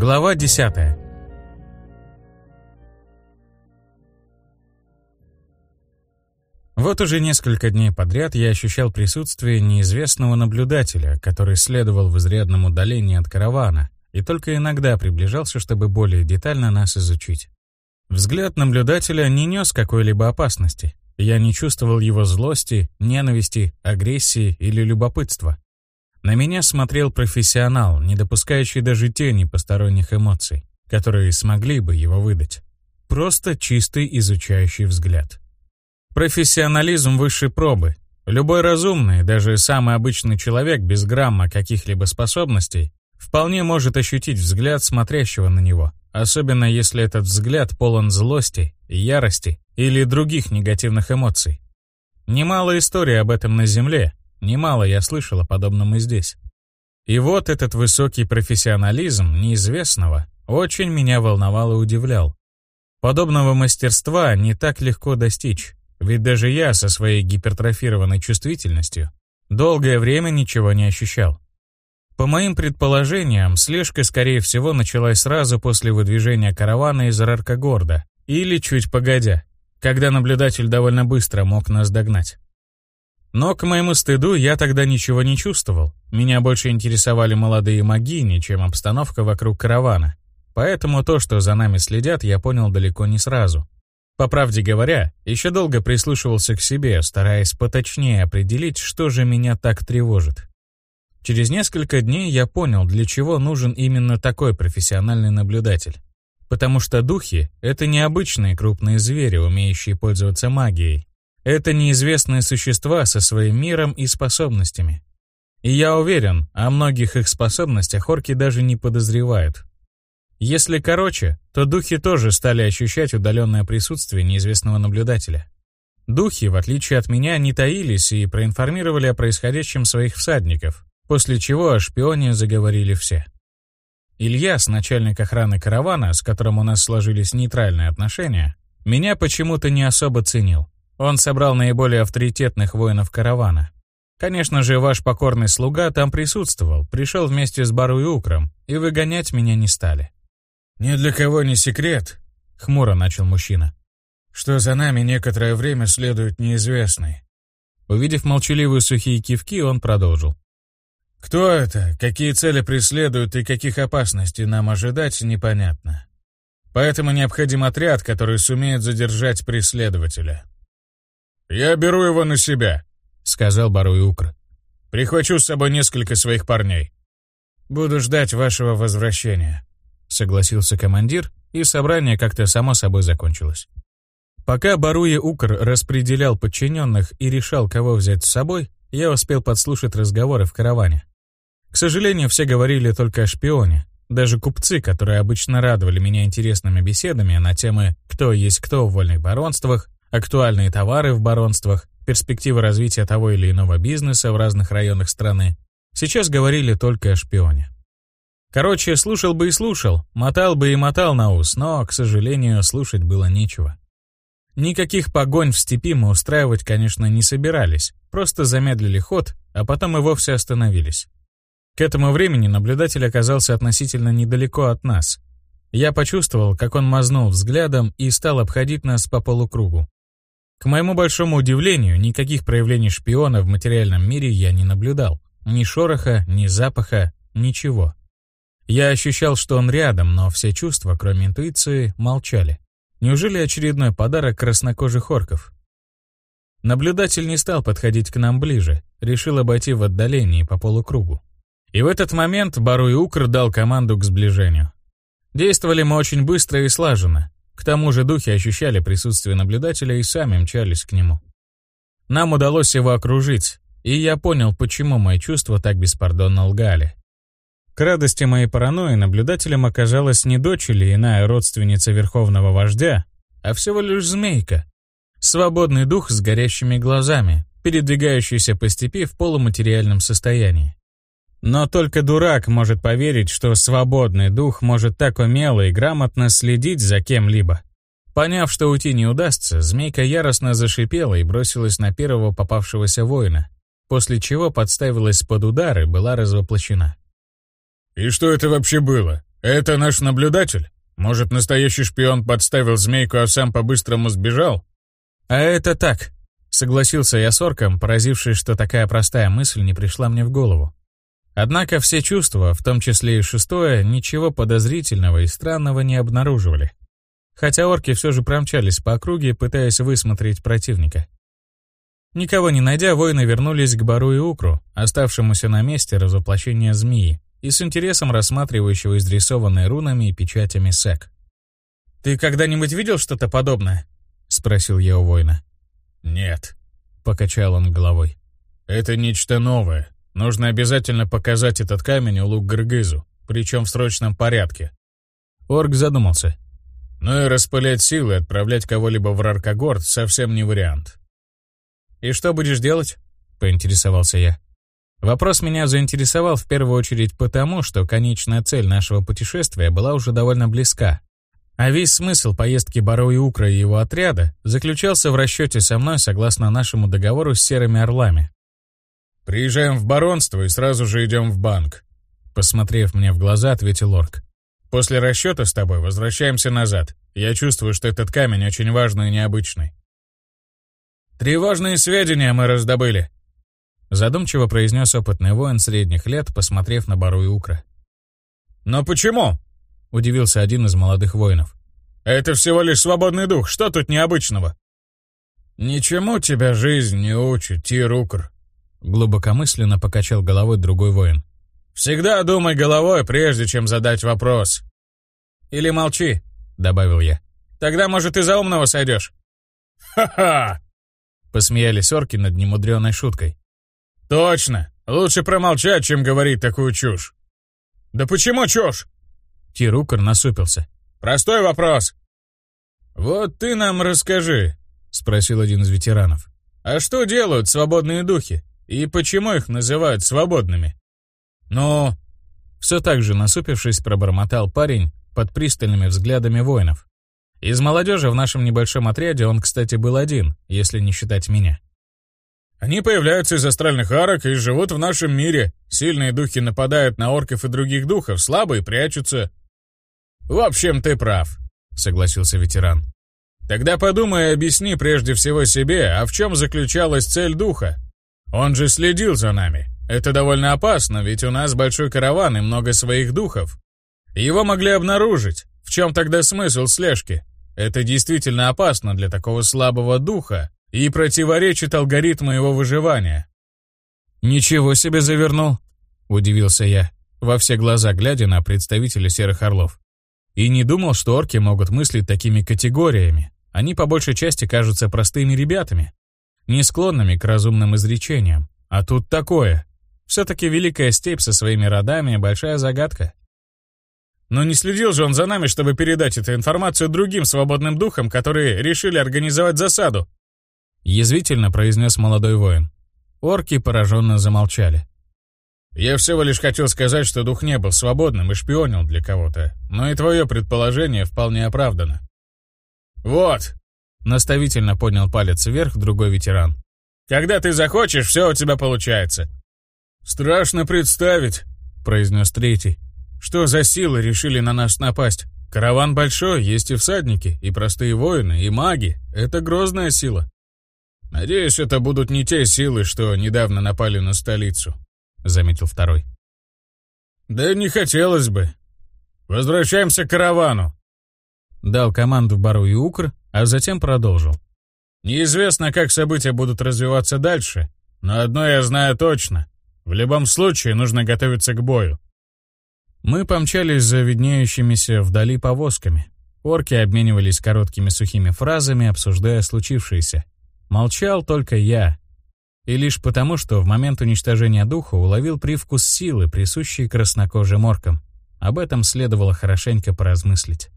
Глава 10 Вот уже несколько дней подряд я ощущал присутствие неизвестного наблюдателя, который следовал в изрядном удалении от каравана и только иногда приближался, чтобы более детально нас изучить. Взгляд наблюдателя не нес какой-либо опасности. Я не чувствовал его злости, ненависти, агрессии или любопытства. На меня смотрел профессионал, не допускающий даже тени посторонних эмоций, которые смогли бы его выдать. Просто чистый изучающий взгляд. Профессионализм высшей пробы. Любой разумный, даже самый обычный человек без грамма каких-либо способностей, вполне может ощутить взгляд смотрящего на него, особенно если этот взгляд полон злости, ярости или других негативных эмоций. Немало историй об этом на Земле, немало я слышал о подобном и здесь. И вот этот высокий профессионализм неизвестного очень меня волновал и удивлял. Подобного мастерства не так легко достичь, ведь даже я со своей гипертрофированной чувствительностью долгое время ничего не ощущал. По моим предположениям, слежка, скорее всего, началась сразу после выдвижения каравана из Раркогорда, или чуть погодя, когда наблюдатель довольно быстро мог нас догнать. Но, к моему стыду, я тогда ничего не чувствовал. Меня больше интересовали молодые магини, чем обстановка вокруг каравана. Поэтому то, что за нами следят, я понял далеко не сразу. По правде говоря, еще долго прислушивался к себе, стараясь поточнее определить, что же меня так тревожит. Через несколько дней я понял, для чего нужен именно такой профессиональный наблюдатель. Потому что духи — это необычные крупные звери, умеющие пользоваться магией. Это неизвестные существа со своим миром и способностями. И я уверен, о многих их способностях орки даже не подозревают. Если короче, то духи тоже стали ощущать удаленное присутствие неизвестного наблюдателя. Духи, в отличие от меня, не таились и проинформировали о происходящем своих всадников, после чего о шпионе заговорили все. Ильяс, начальник охраны каравана, с которым у нас сложились нейтральные отношения, меня почему-то не особо ценил. Он собрал наиболее авторитетных воинов каравана. Конечно же, ваш покорный слуга там присутствовал, пришел вместе с Бару и Укром, и выгонять меня не стали. «Ни для кого не секрет», — хмуро начал мужчина, «что за нами некоторое время следует неизвестный». Увидев молчаливые сухие кивки, он продолжил. «Кто это, какие цели преследуют и каких опасностей нам ожидать, непонятно. Поэтому необходим отряд, который сумеет задержать преследователя». «Я беру его на себя», — сказал Баруй Укр. «Прихвачу с собой несколько своих парней. Буду ждать вашего возвращения». — согласился командир, и собрание как-то само собой закончилось. Пока Баруя Укр распределял подчиненных и решал, кого взять с собой, я успел подслушать разговоры в караване. К сожалению, все говорили только о шпионе. Даже купцы, которые обычно радовали меня интересными беседами на темы «кто есть кто в вольных баронствах», актуальные товары в баронствах, перспективы развития того или иного бизнеса в разных районах страны, сейчас говорили только о шпионе. Короче, слушал бы и слушал, мотал бы и мотал на ус, но, к сожалению, слушать было нечего. Никаких погонь в степи мы устраивать, конечно, не собирались, просто замедлили ход, а потом и вовсе остановились. К этому времени наблюдатель оказался относительно недалеко от нас. Я почувствовал, как он мазнул взглядом и стал обходить нас по полукругу. К моему большому удивлению, никаких проявлений шпиона в материальном мире я не наблюдал. Ни шороха, ни запаха, ничего. Я ощущал, что он рядом, но все чувства, кроме интуиции, молчали. Неужели очередной подарок краснокожих орков? Наблюдатель не стал подходить к нам ближе, решил обойти в отдалении по полукругу. И в этот момент Бару и Укр дал команду к сближению. Действовали мы очень быстро и слаженно. К тому же духи ощущали присутствие наблюдателя и сами мчались к нему. Нам удалось его окружить, и я понял, почему мои чувства так беспардонно лгали. К радости моей паранойи наблюдателем оказалась не дочь или иная родственница верховного вождя, а всего лишь змейка. Свободный дух с горящими глазами, передвигающийся по степи в полуматериальном состоянии. Но только дурак может поверить, что свободный дух может так умело и грамотно следить за кем-либо. Поняв, что уйти не удастся, змейка яростно зашипела и бросилась на первого попавшегося воина, после чего подставилась под удар и была развоплощена. «И что это вообще было? Это наш наблюдатель? Может, настоящий шпион подставил змейку, а сам по-быстрому сбежал? А это так, согласился я с орком, поразившись, что такая простая мысль не пришла мне в голову. Однако все чувства, в том числе и шестое, ничего подозрительного и странного не обнаруживали. Хотя орки все же промчались по округе, пытаясь высмотреть противника. Никого не найдя, воины вернулись к Бару и Укру, оставшемуся на месте разоплощения змеи, и с интересом рассматривающего изрисованные рунами и печатями сек. «Ты когда-нибудь видел что-то подобное?» — спросил я у воина. «Нет», — покачал он головой. «Это нечто новое. Нужно обязательно показать этот камень улук Гыргызу, причем в срочном порядке». Орк задумался. «Ну и распылять силы отправлять кого-либо в Раркогорд совсем не вариант». «И что будешь делать?» — поинтересовался я. Вопрос меня заинтересовал в первую очередь потому, что конечная цель нашего путешествия была уже довольно близка. А весь смысл поездки Баро и Укра и его отряда заключался в расчете со мной согласно нашему договору с Серыми Орлами. «Приезжаем в баронство и сразу же идем в банк», посмотрев мне в глаза, ответил Орк. «После расчета с тобой возвращаемся назад. Я чувствую, что этот камень очень важный и необычный». «Три важные сведения мы раздобыли», задумчиво произнес опытный воин средних лет, посмотрев на Бару и Укра. «Но почему?» — удивился один из молодых воинов. «Это всего лишь свободный дух, что тут необычного?» «Ничему тебя жизнь не учит, Тирукр», Глубокомысленно покачал головой другой воин. «Всегда думай головой, прежде чем задать вопрос». «Или молчи», — добавил я. «Тогда, может, и за умного сойдешь». «Ха-ха!» — посмеялись орки над немудреной шуткой. «Точно! Лучше промолчать, чем говорить такую чушь». «Да почему чушь?» Тирукар насупился. «Простой вопрос». «Вот ты нам расскажи», — спросил один из ветеранов. «А что делают свободные духи? И почему их называют свободными? Ну, все так же насупившись, пробормотал парень под пристальными взглядами воинов. Из молодежи в нашем небольшом отряде он, кстати, был один, если не считать меня. Они появляются из астральных арок и живут в нашем мире. Сильные духи нападают на орков и других духов, слабые прячутся. В общем, ты прав, согласился ветеран. Тогда подумай и объясни прежде всего себе, а в чем заключалась цель духа? Он же следил за нами. Это довольно опасно, ведь у нас большой караван и много своих духов. Его могли обнаружить. В чем тогда смысл слежки? Это действительно опасно для такого слабого духа и противоречит алгоритму его выживания. «Ничего себе завернул!» — удивился я, во все глаза глядя на представителя Серых Орлов. И не думал, что орки могут мыслить такими категориями. Они по большей части кажутся простыми ребятами не склонными к разумным изречениям. А тут такое. Все-таки Великая Степь со своими родами — большая загадка. Но не следил же он за нами, чтобы передать эту информацию другим свободным духам, которые решили организовать засаду. Язвительно произнес молодой воин. Орки пораженно замолчали. Я всего лишь хотел сказать, что дух не был свободным и шпионил для кого-то, но и твое предположение вполне оправдано. Вот, Наставительно поднял палец вверх другой ветеран. «Когда ты захочешь, все у тебя получается». «Страшно представить», — произнес третий. «Что за силы решили на нас напасть? Караван большой, есть и всадники, и простые воины, и маги. Это грозная сила». «Надеюсь, это будут не те силы, что недавно напали на столицу», — заметил второй. «Да не хотелось бы. Возвращаемся к каравану», — дал команду Бару и Укр, а затем продолжил. «Неизвестно, как события будут развиваться дальше, но одно я знаю точно. В любом случае нужно готовиться к бою». Мы помчались за виднеющимися вдали повозками. Орки обменивались короткими сухими фразами, обсуждая случившееся. Молчал только я. И лишь потому, что в момент уничтожения духа уловил привкус силы, присущий краснокожим оркам. Об этом следовало хорошенько поразмыслить.